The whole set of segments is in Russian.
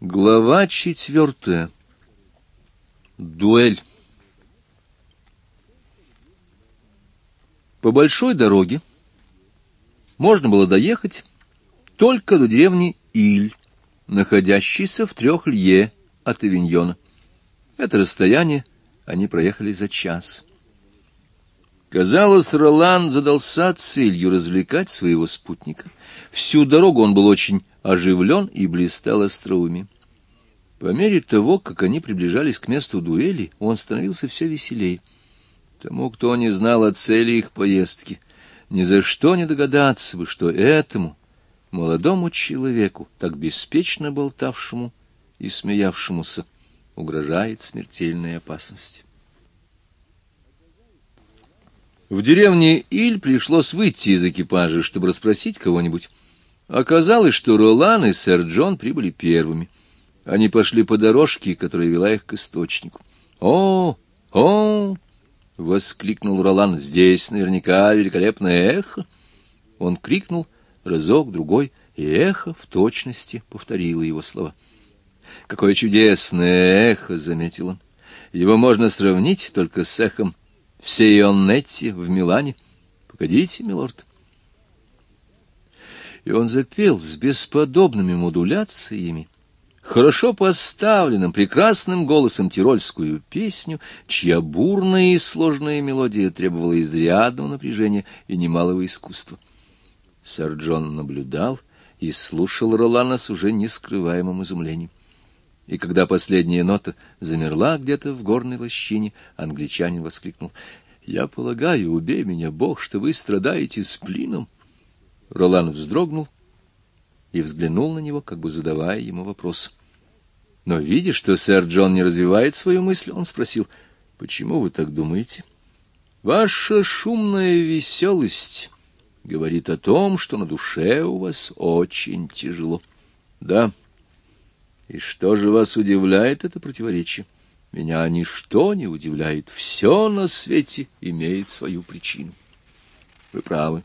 Глава четвертая. Дуэль. По большой дороге можно было доехать только до деревни Иль, находящейся в трех лье от Авиньона. Это расстояние они проехали за час. Казалось, Ролан задался целью развлекать своего спутника. Всю дорогу он был очень оживлен и блистал остроумием. По мере того, как они приближались к месту дуэли, он становился все веселее. Тому, кто не знал о цели их поездки, ни за что не догадаться бы, что этому молодому человеку, так беспечно болтавшему и смеявшемуся, угрожает смертельная опасность. В деревне Иль пришлось выйти из экипажа, чтобы расспросить кого-нибудь. Оказалось, что Ролан и сэр Джон прибыли первыми. Они пошли по дорожке, которая вела их к источнику. «О, о!» — воскликнул Ролан. «Здесь наверняка великолепное эхо!» Он крикнул разок, другой, и эхо в точности повторило его слова. «Какое чудесное эхо!» — заметил он. «Его можно сравнить только с эхом в Сейоннетте в Милане. Погодите, милорд!» и он запел с бесподобными модуляциями, хорошо поставленным, прекрасным голосом тирольскую песню, чья бурная и сложная мелодия требовала изрядного напряжения и немалого искусства. Сэр Джон наблюдал и слушал Ролана с уже нескрываемым изумлением. И когда последняя нота замерла где-то в горной лощине, англичанин воскликнул — я полагаю, убей меня, Бог, что вы страдаете сплином. Ролан вздрогнул и взглянул на него, как бы задавая ему вопрос. Но, видя, что сэр Джон не развивает свою мысль, он спросил, «Почему вы так думаете?» «Ваша шумная веселость говорит о том, что на душе у вас очень тяжело». «Да. И что же вас удивляет это противоречие?» «Меня ничто не удивляет. Все на свете имеет свою причину». «Вы правы».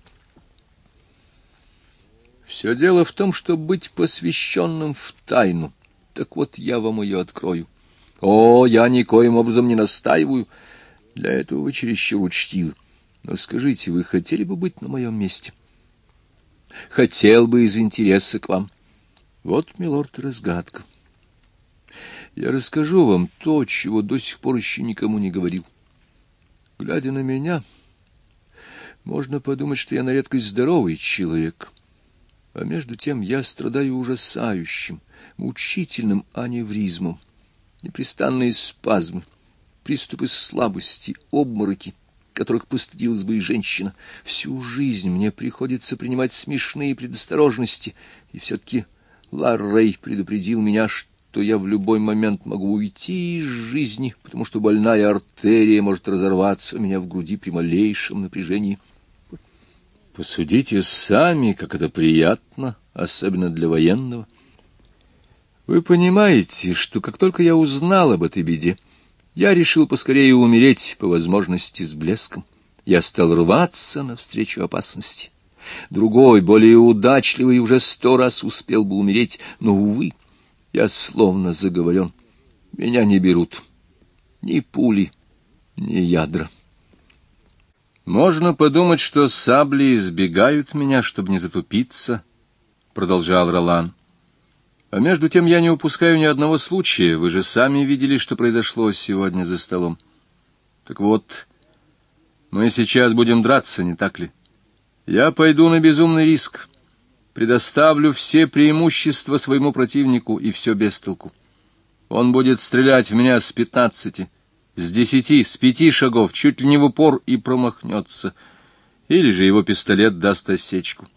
Все дело в том, что быть посвященным в тайну. Так вот, я вам ее открою. О, я никоим образом не настаиваю. Для этого вы чересчур учтивы. Но скажите, вы хотели бы быть на моем месте? Хотел бы из интереса к вам. Вот, милорд, разгадка. Я расскажу вам то, чего до сих пор еще никому не говорил. Глядя на меня, можно подумать, что я на редкость здоровый человек. А между тем я страдаю ужасающим, мучительным аневризмом, непрестанные спазмы, приступы слабости, обмороки, которых постыдилась бы и женщина. Всю жизнь мне приходится принимать смешные предосторожности, и все-таки Ларрей предупредил меня, что я в любой момент могу уйти из жизни, потому что больная артерия может разорваться у меня в груди при малейшем напряжении. Посудите сами, как это приятно, особенно для военного. Вы понимаете, что как только я узнал об этой беде, я решил поскорее умереть, по возможности, с блеском. Я стал рваться навстречу опасности. Другой, более удачливый, уже сто раз успел бы умереть, но, увы, я словно заговорен. Меня не берут ни пули, ни ядра. Можно подумать, что сабли избегают меня, чтобы не затупиться, — продолжал Ролан. А между тем я не упускаю ни одного случая. Вы же сами видели, что произошло сегодня за столом. Так вот, мы сейчас будем драться, не так ли? Я пойду на безумный риск. Предоставлю все преимущества своему противнику, и все без толку. Он будет стрелять в меня с пятнадцати с десяти, с пяти шагов, чуть ли не в упор и промахнется, или же его пистолет даст осечку.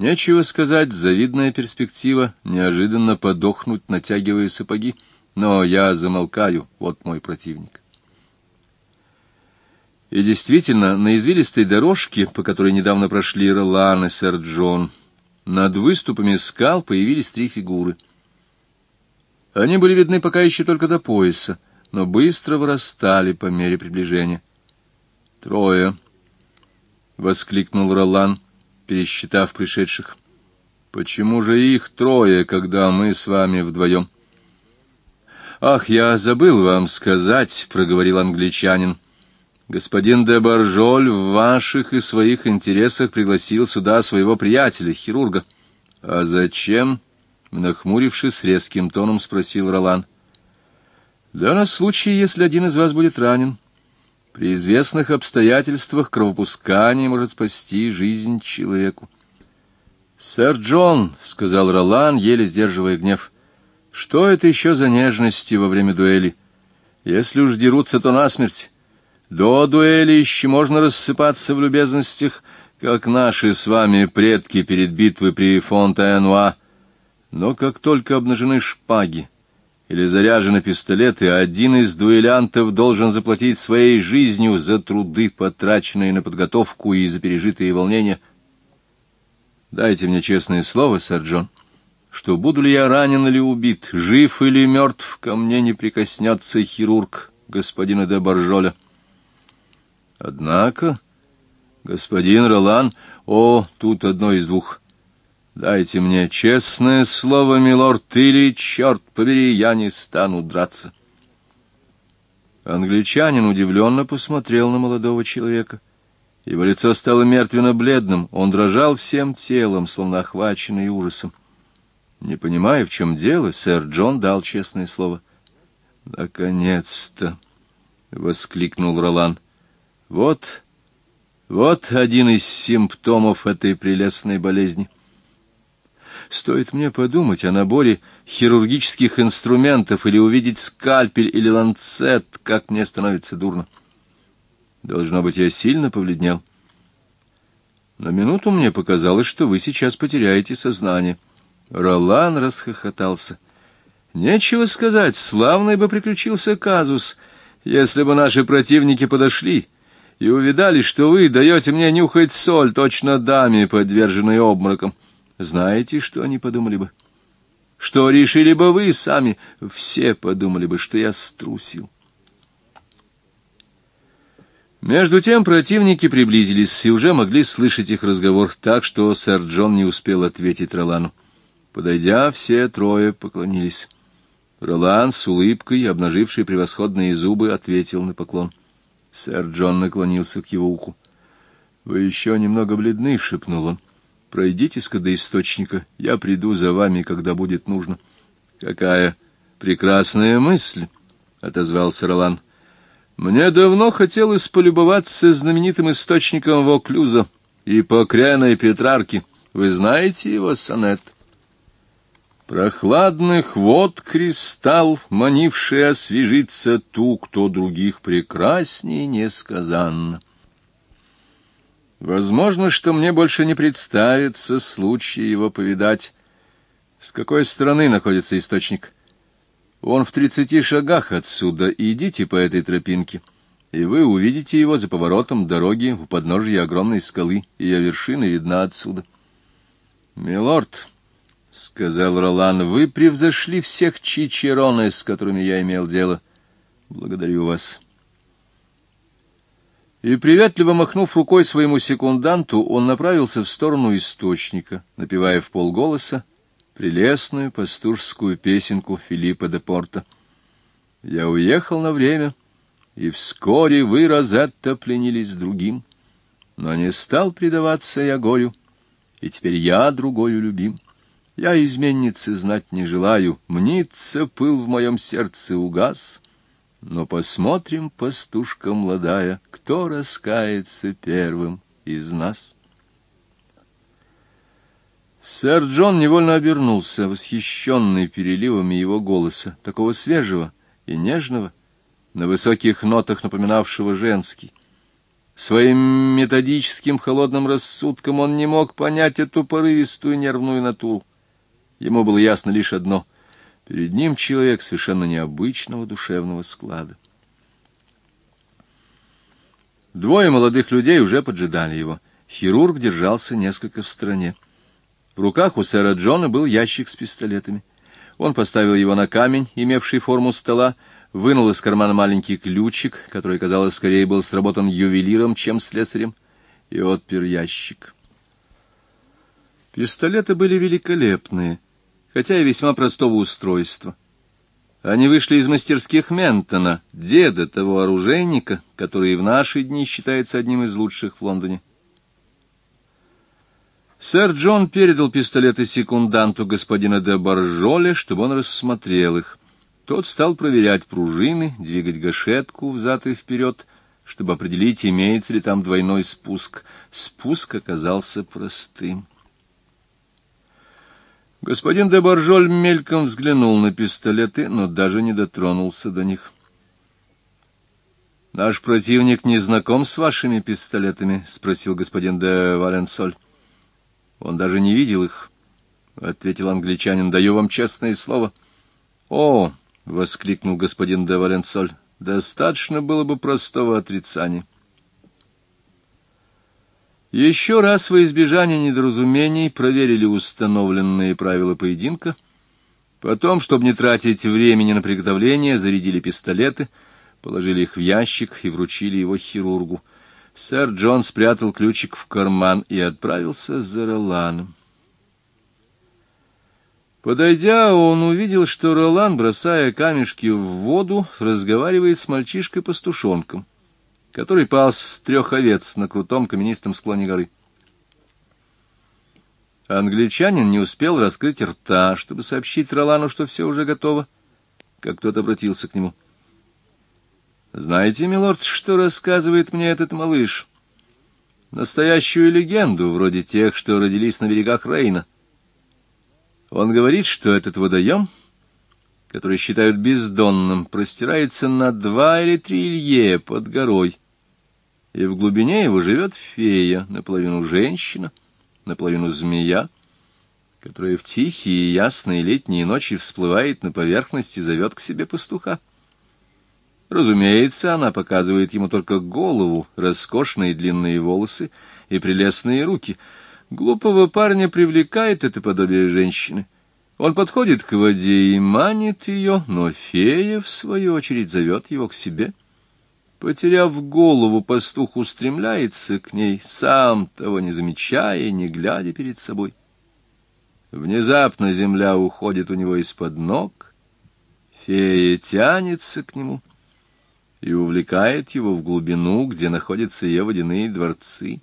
Нечего сказать, завидная перспектива, неожиданно подохнуть, натягивая сапоги, но я замолкаю, вот мой противник. И действительно, на извилистой дорожке, по которой недавно прошли Ролан и сэр Джон, над выступами скал появились три фигуры. Они были видны пока еще только до пояса, но быстро вырастали по мере приближения. «Трое!» — воскликнул Ролан, пересчитав пришедших. Почему же их трое, когда мы с вами вдвоем? Ах, я забыл вам сказать, проговорил англичанин. Господин де Баржоль в ваших и своих интересах пригласил сюда своего приятеля, хирурга. А зачем? Нахмурившись резким тоном, спросил Ролан. Да на случай, если один из вас будет ранен. При известных обстоятельствах кровопускание может спасти жизнь человеку. «Сэр Джон», — сказал Ролан, еле сдерживая гнев, — «что это еще за нежности во время дуэли? Если уж дерутся, то насмерть. До дуэли еще можно рассыпаться в любезностях, как наши с вами предки перед битвой при Фонтенуа. Но как только обнажены шпаги, или заряжены пистолеты, один из дуэлянтов должен заплатить своей жизнью за труды, потраченные на подготовку и за пережитые волнения. Дайте мне честное слово, сэр Джон, что буду ли я ранен или убит, жив или мертв, ко мне не прикоснется хирург господина де Боржоля. Однако, господин Ролан, о, тут одно из двух — Дайте мне честное слово, милорд, или, черт побери, я не стану драться. Англичанин удивленно посмотрел на молодого человека. Его лицо стало мертвенно-бледным, он дрожал всем телом, словно охваченный ужасом. Не понимая, в чем дело, сэр Джон дал честное слово. «Наконец-то!» — воскликнул Ролан. «Вот, вот один из симптомов этой прелестной болезни». Стоит мне подумать о наборе хирургических инструментов или увидеть скальпель или ланцет, как мне становится дурно. Должно быть, я сильно повледнел. На минуту мне показалось, что вы сейчас потеряете сознание. Ролан расхохотался. Нечего сказать, славный бы приключился казус, если бы наши противники подошли и увидали, что вы даете мне нюхать соль, точно даме, подверженной обморокам. Знаете, что они подумали бы? Что решили бы вы сами? Все подумали бы, что я струсил. Между тем противники приблизились и уже могли слышать их разговор, так что сэр Джон не успел ответить Ролану. Подойдя, все трое поклонились. Ролан с улыбкой, обнаживший превосходные зубы, ответил на поклон. Сэр Джон наклонился к его уху. — Вы еще немного бледны, — шепнул он. — Пройдите-ка до источника, я приду за вами, когда будет нужно. — Какая прекрасная мысль! — отозвался Ролан. — Мне давно хотелось полюбоваться знаменитым источником Воклюза и покряной Петрарки. Вы знаете его сонет? Прохладных вод кристалл, манивший освежиться ту, кто других прекрасней несказанно. Возможно, что мне больше не представится случай его повидать. С какой стороны находится источник? Он в тридцати шагах отсюда. Идите по этой тропинке, и вы увидите его за поворотом дороги у подножья огромной скалы. Ее вершина видна отсюда. «Милорд», — сказал Ролан, — «вы превзошли всех чичероны, с которыми я имел дело. Благодарю вас». И, приветливо махнув рукой своему секунданту, он направился в сторону источника, напевая в полголоса прелестную пастушскую песенку Филиппа де Порта. «Я уехал на время, и вскоре вы, Розетта, пленились другим, но не стал предаваться я горю, и теперь я другою любим. Я изменницы знать не желаю, мнится пыл в моем сердце угас». Но посмотрим, пастушка молодая, кто раскается первым из нас. Сэр Джон невольно обернулся, восхищенный переливами его голоса, такого свежего и нежного, на высоких нотах напоминавшего женский. Своим методическим холодным рассудком он не мог понять эту порывистую нервную натуру. Ему было ясно лишь одно Перед ним человек совершенно необычного душевного склада. Двое молодых людей уже поджидали его. Хирург держался несколько в стороне. В руках у сэра Джона был ящик с пистолетами. Он поставил его на камень, имевший форму стола, вынул из кармана маленький ключик, который, казалось, скорее был сработан ювелиром, чем слесарем, и отпер ящик. Пистолеты были великолепные, хотя и весьма простого устройства. Они вышли из мастерских Ментона, деда того оружейника, который и в наши дни считается одним из лучших в Лондоне. Сэр Джон передал пистолеты секунданту господина де Баржоле, чтобы он рассмотрел их. Тот стал проверять пружины, двигать гашетку взад и вперед, чтобы определить, имеется ли там двойной спуск. Спуск оказался простым. Господин де Боржоль мельком взглянул на пистолеты, но даже не дотронулся до них. «Наш противник не знаком с вашими пистолетами?» — спросил господин де Валенсоль. «Он даже не видел их», — ответил англичанин. «Даю вам честное слово». «О!» — воскликнул господин де Валенсоль. «Достаточно было бы простого отрицания». Еще раз во избежание недоразумений проверили установленные правила поединка. Потом, чтобы не тратить времени на приготовление, зарядили пистолеты, положили их в ящик и вручили его хирургу. Сэр Джон спрятал ключик в карман и отправился за Роланом. Подойдя, он увидел, что Ролан, бросая камешки в воду, разговаривает с мальчишкой-пастушонком который пас трех овец на крутом каменистом склоне горы. Англичанин не успел раскрыть рта, чтобы сообщить Ролану, что все уже готово, как тот обратился к нему. «Знаете, милорд, что рассказывает мне этот малыш? Настоящую легенду, вроде тех, что родились на берегах Рейна. Он говорит, что этот водоем, который считают бездонным, простирается на два или три илье под горой, и в глубине его живет фея, наполовину женщина, наполовину змея, которая в тихие ясные летние ночи всплывает на поверхность и зовет к себе пастуха. Разумеется, она показывает ему только голову, роскошные длинные волосы и прелестные руки. Глупого парня привлекает это подобие женщины. Он подходит к воде и манит ее, но фея, в свою очередь, зовет его к себе — Потеряв голову, пастух устремляется к ней, сам того не замечая, не глядя перед собой. Внезапно земля уходит у него из-под ног, фея тянется к нему и увлекает его в глубину, где находятся ее водяные дворцы.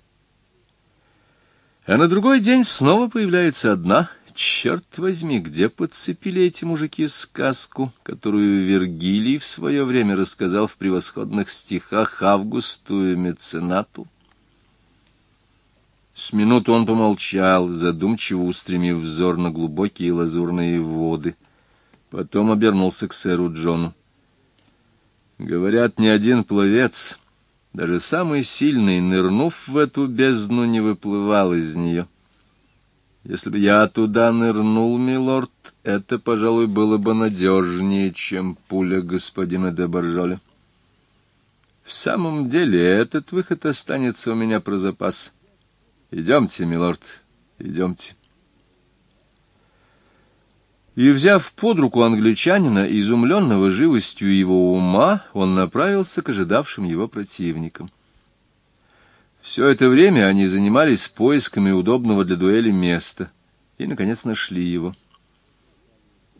А на другой день снова появляется одна — Черт возьми, где подцепили эти мужики сказку, которую Вергилий в свое время рассказал в превосходных стихах Августу и Меценату? С минуту он помолчал, задумчиво устремив взор на глубокие лазурные воды. Потом обернулся к сэру Джону. Говорят, ни один пловец, даже самый сильный, нырнув в эту бездну, не выплывал из нее. — если бы я туда нырнул, милорд, это, пожалуй, было бы надежнее, чем пуля господина де Боржоля. В самом деле, этот выход останется у меня про запас. Идемте, милорд, идемте. И, взяв под руку англичанина, изумленного живостью его ума, он направился к ожидавшим его противникам. Все это время они занимались поисками удобного для дуэли места и, наконец, нашли его.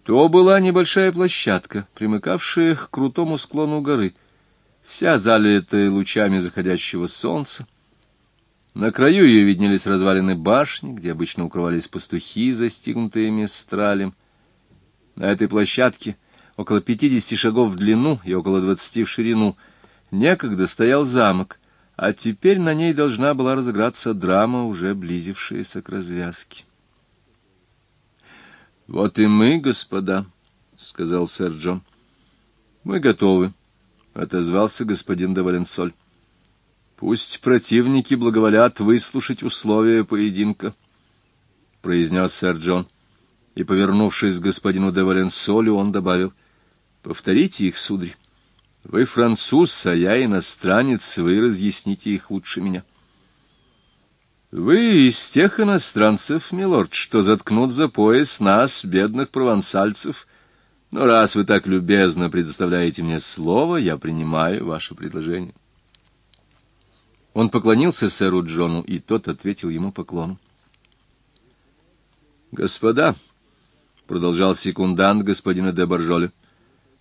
То была небольшая площадка, примыкавшая к крутому склону горы, вся залитая лучами заходящего солнца. На краю ее виднелись развалины башни, где обычно укрывались пастухи, застигнутые мистралем. На этой площадке, около пятидесяти шагов в длину и около двадцати в ширину, некогда стоял замок, а теперь на ней должна была разыграться драма, уже близившаяся к развязке. «Вот и мы, господа», — сказал сэр Джон. «Мы готовы», — отозвался господин де Валенсоль. «Пусть противники благоволят выслушать условия поединка», — произнес сэр Джон. И, повернувшись к господину де Валенсолю, он добавил, «Повторите их, сударь». Вы француз, а я иностранец, вы разъясните их лучше меня. Вы из тех иностранцев, милорд, что заткнут за пояс нас, бедных провансальцев. Но раз вы так любезно предоставляете мне слово, я принимаю ваше предложение. Он поклонился сэру Джону, и тот ответил ему поклоном. Господа, — продолжал секундант господина де Боржоля, —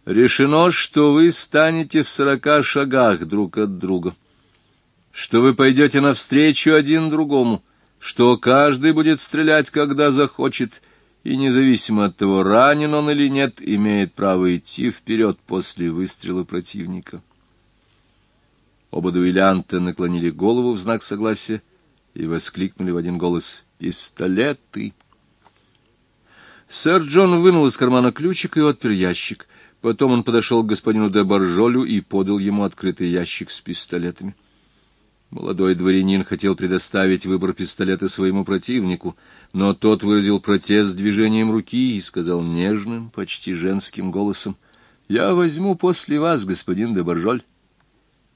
решено, что вы станете в сорока шагах друг от друга, что вы пойдете навстречу один другому, что каждый будет стрелять, когда захочет, и, независимо от того, ранен он или нет, имеет право идти вперед после выстрела противника. Оба дуэлянта наклонили голову в знак согласия и воскликнули в один голос «Пистолеты!». Сэр Джон вынул из кармана ключик и отпер ящик. Потом он подошел к господину де Боржолю и подал ему открытый ящик с пистолетами. Молодой дворянин хотел предоставить выбор пистолета своему противнику, но тот выразил протест движением руки и сказал нежным, почти женским голосом, «Я возьму после вас, господин де Боржоль.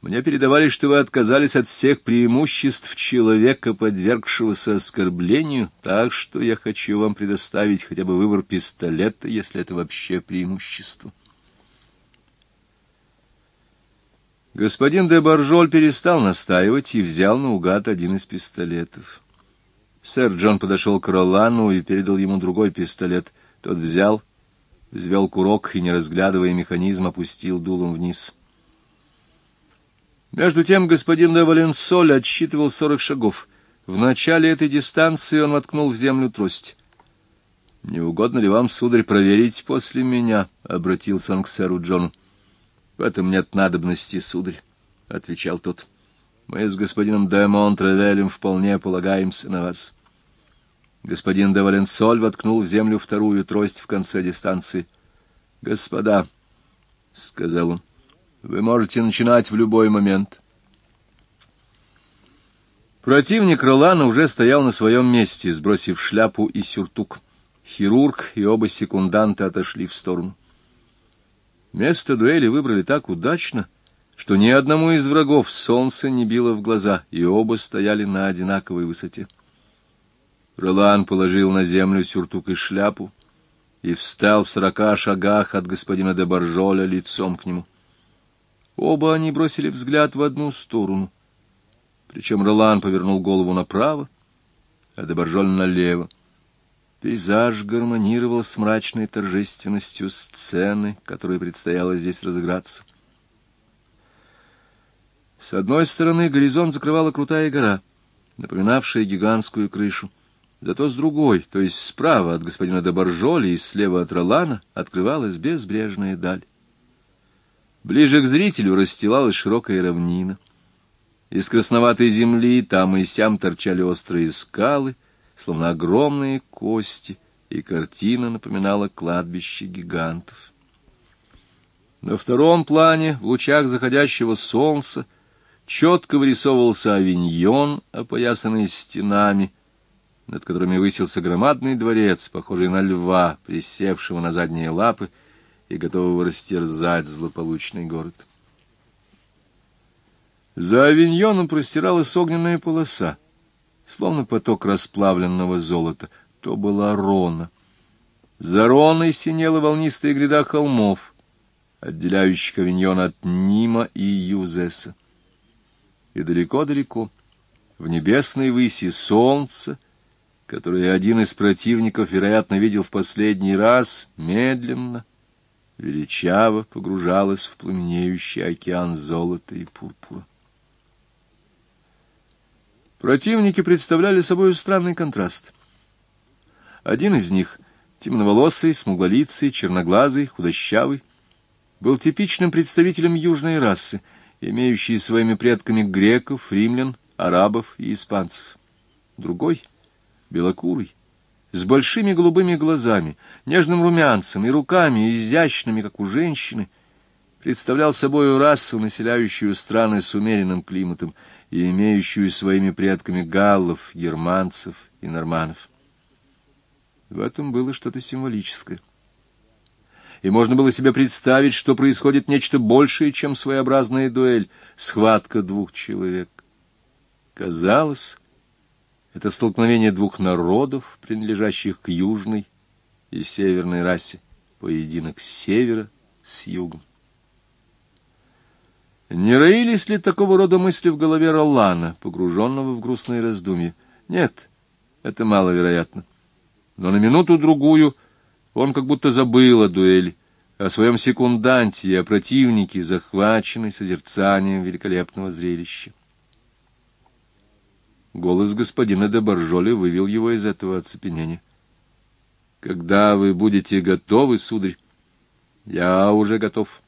Мне передавали, что вы отказались от всех преимуществ человека, подвергшегося оскорблению, так что я хочу вам предоставить хотя бы выбор пистолета, если это вообще преимущество. Господин де Боржоль перестал настаивать и взял наугад один из пистолетов. Сэр Джон подошел к Ролану и передал ему другой пистолет. Тот взял, взвел курок и, не разглядывая механизм, опустил дулом вниз — между тем господин де Валенсоль отсчитывал сорок шагов. В начале этой дистанции он воткнул в землю трость. — Не угодно ли вам, сударь, проверить после меня? — обратился он к сэру Джону. — В этом нет надобности, сударь, — отвечал тот. — Мы с господином де Монтревелем вполне полагаемся на вас. Господин де Валенсоль воткнул в землю вторую трость в конце дистанции. — Господа, — сказал он, — вы можете начинать в любой момент. Противник Ролана уже стоял на своем месте, сбросив шляпу и сюртук. Хирург и оба секунданта отошли в сторону. Место дуэли выбрали так удачно, что ни одному из врагов солнце не било в глаза, и оба стояли на одинаковой высоте. Ролан положил на землю сюртук и шляпу и встал в сорока шагах от господина де Боржоля лицом к нему. Оба они бросили взгляд в одну сторону. Причем Ролан повернул голову направо, а Деборжоль налево. Пейзаж гармонировал с мрачной торжественностью сцены, которой предстояло здесь разыграться. С одной стороны горизонт закрывала крутая гора, напоминавшая гигантскую крышу. Зато с другой, то есть справа от господина Деборжоли и слева от Ролана, открывалась безбрежная даль. Ближе к зрителю расстилалась широкая равнина. Из красноватой земли там и сям торчали острые скалы, словно огромные кости, и картина напоминала кладбище гигантов. На втором плане, в лучах заходящего солнца, четко вырисовывался авиньон, опоясанный стенами, над которыми высился громадный дворец, похожий на льва, присевшего на задние лапы, и готового растерзать злополучный город. За авиньоном простиралась огненная полоса, словно поток расплавленного золота. То была Рона. За Роной синела волнистая гряда холмов, отделяющих авиньон от Нима и Юзеса. И далеко-далеко, в небесной выси солнце, которое один из противников, вероятно, видел в последний раз, медленно — величаво погружалась в пламенеющий океан золота и пурпура. Противники представляли собой странный контраст. Один из них, темноволосый, смуглолицый, черноглазый, худощавый, был типичным представителем южной расы, имеющей своими предками греков, римлян, арабов и испанцев. Другой, белокурый, с большими голубыми глазами, нежным румянцем и руками, изящными, как у женщины, представлял собой расу, населяющую страны с умеренным климатом и имеющую своими предками галлов, германцев и норманов. В этом было что-то символическое. И можно было себе представить, что происходит нечто большее, чем своеобразная дуэль, схватка двух человек. Казалось, это столкновение двух народов, принадлежащих к южной и северной расе, поединок севера с югом. Не роились ли такого рода мысли в голове Ролана, погруженного в грустные раздумья? Нет, это маловероятно. Но на минуту-другую он как будто забыл о дуэли, о своем секунданте и о противнике, захваченный созерцанием великолепного зрелища. Голос господина де Боржоли вывел его из этого оцепенения. — Когда вы будете готовы, сударь? — Я уже готов.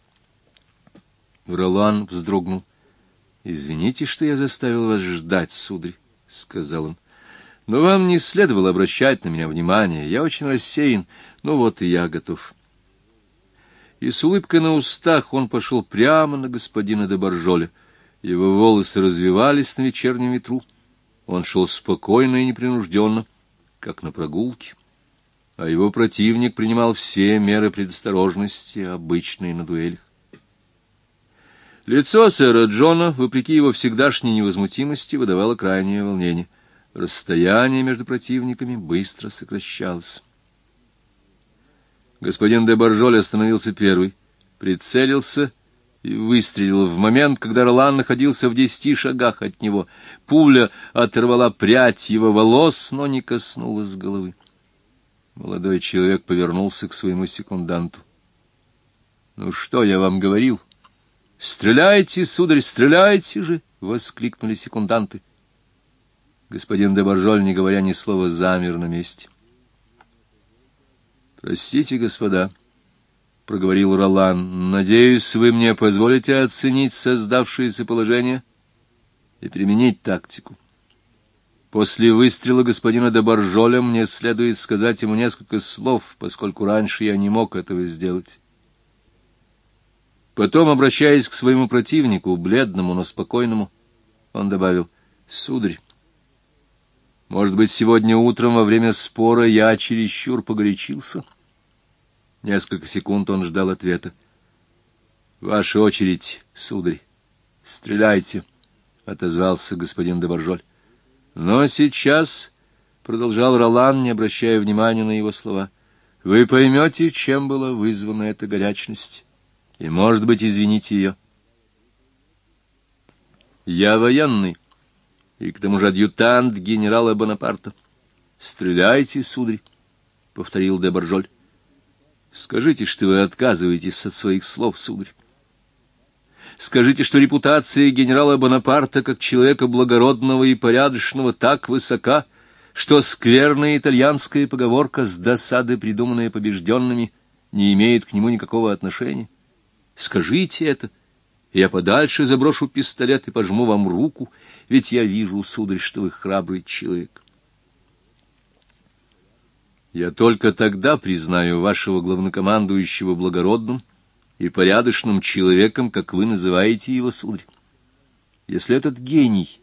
Ролан вздрогнул. — Извините, что я заставил вас ждать, сударь, — сказал он. — Но вам не следовало обращать на меня внимание. Я очень рассеян. Ну вот и я готов. И с улыбкой на устах он пошел прямо на господина де Боржоля. Его волосы развивались на вечернем ветру. Он шел спокойно и непринужденно, как на прогулке, а его противник принимал все меры предосторожности, обычные на дуэлях. Лицо сэра Джона, вопреки его всегдашней невозмутимости, выдавало крайнее волнение. Расстояние между противниками быстро сокращалось. Господин де Боржоль остановился первый, прицелился и выстрелил в момент, когда Ролан находился в десяти шагах от него. Пуля оторвала прядь его волос, но не коснулась головы. Молодой человек повернулся к своему секунданту. — Ну что я вам говорил? — Стреляйте, сударь, стреляйте же! — воскликнули секунданты. Господин де Боржоль, не говоря ни слова, замер на месте. — Простите, господа, —— проговорил Ролан. — Надеюсь, вы мне позволите оценить создавшееся положение и применить тактику. После выстрела господина де Боржоля мне следует сказать ему несколько слов, поскольку раньше я не мог этого сделать. Потом, обращаясь к своему противнику, бледному, но спокойному, он добавил, — Сударь, может быть, сегодня утром во время спора я чересчур погорячился? — Несколько секунд он ждал ответа. — Ваша очередь, сударь. Стреляйте, — отозвался господин Доборжоль. — Но сейчас, — продолжал Ролан, не обращая внимания на его слова, — вы поймете, чем была вызвана эта горячность, и, может быть, извините ее. Я военный, и к тому же адъютант генерала Бонапарта. Стреляйте, сударь, — повторил Деборжоль. Скажите, что вы отказываетесь от своих слов, сударь. Скажите, что репутация генерала Бонапарта как человека благородного и порядочного так высока, что скверная итальянская поговорка с досады, придуманная побежденными, не имеет к нему никакого отношения. Скажите это, я подальше заброшу пистолет и пожму вам руку, ведь я вижу, сударь, что вы храбрый человек. Я только тогда признаю вашего главнокомандующего благородным и порядочным человеком, как вы называете его, сударь. Если этот гений,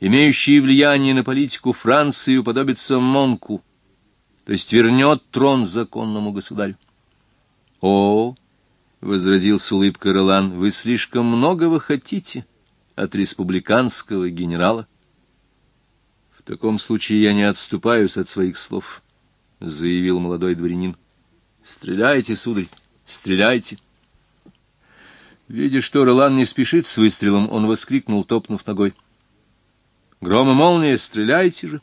имеющий влияние на политику Франции, уподобится Монку, то есть вернет трон законному государю. — О, — возразил с улыбкой Ролан, — вы слишком многого хотите от республиканского генерала. В таком случае я не отступаюсь от своих слов. —— заявил молодой дворянин. — Стреляйте, сударь, стреляйте. Видя, что Ролан не спешит с выстрелом, он воскликнул, топнув ногой. — Гром и молния, стреляйте же!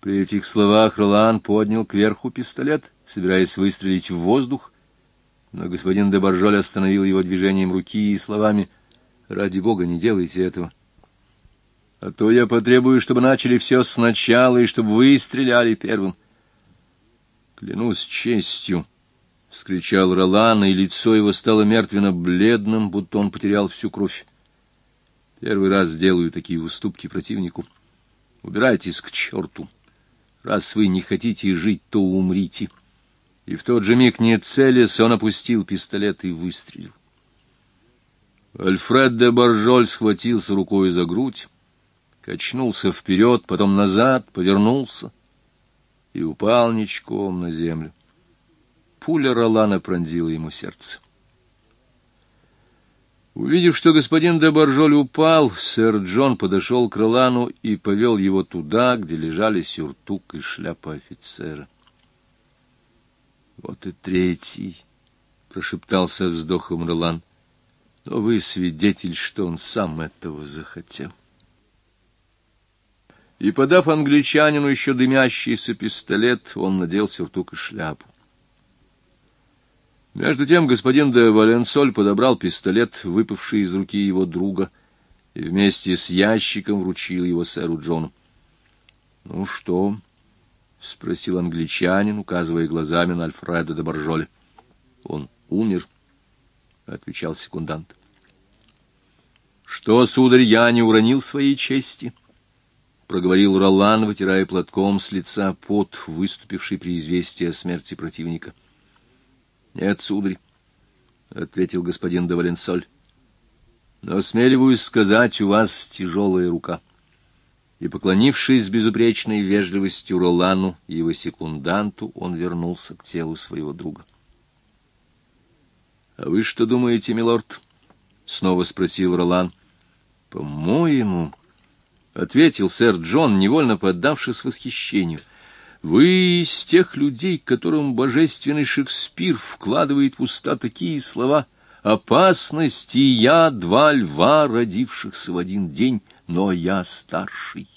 При этих словах Ролан поднял кверху пистолет, собираясь выстрелить в воздух, но господин де Боржоль остановил его движением руки и словами «Ради бога, не делайте этого». А то я потребую, чтобы начали все сначала, и чтобы вы стреляли первым. Клянусь честью, — вскричал Ролан, и лицо его стало мертвенно-бледным, будто он потерял всю кровь. Первый раз делаю такие уступки противнику. Убирайтесь к черту. Раз вы не хотите жить, то умрите. И в тот же миг, не целясь, он опустил пистолет и выстрелил. Альфред де Боржоль схватился рукой за грудь, качнулся вперед, потом назад, повернулся — и упал ничком на землю. Пуля Ролана пронзила ему сердце. Увидев, что господин де Боржоль упал, сэр Джон подошел к Ролану и повел его туда, где лежали сюртук и шляпа офицера. — Вот и третий, — прошептал со вздохом Ролан, — но вы свидетель, что он сам этого захотел. и, подав англичанину еще дымящийся пистолет, он надел сюртук и шляпу. Между тем господин де Валенсоль подобрал пистолет, выпавший из руки его друга, и вместе с ящиком вручил его сэру Джону. — Ну что? — спросил англичанин, указывая глазами на Альфреда де Боржоли. — Он умер, — отвечал секундант. — Что, сударь, я не уронил своей чести? — проговорил Ролан, вытирая платком с лица пот, выступивший при известии о смерти противника. —— Нет, сударь, — ответил господин де Валенсоль. — Но осмеливаюсь сказать, у вас тяжелая рука. И, поклонившись с безупречной вежливостью Ролану и его секунданту, он вернулся к телу своего друга. — А вы что думаете, милорд? — снова спросил Ролан. — По-моему, — ответил сэр Джон, невольно поддавшись восхищению, — вы из тех людей, которым божественный Шекспир вкладывает в уста такие слова «Опасность и я, два льва, родившихся в один день, но я старший».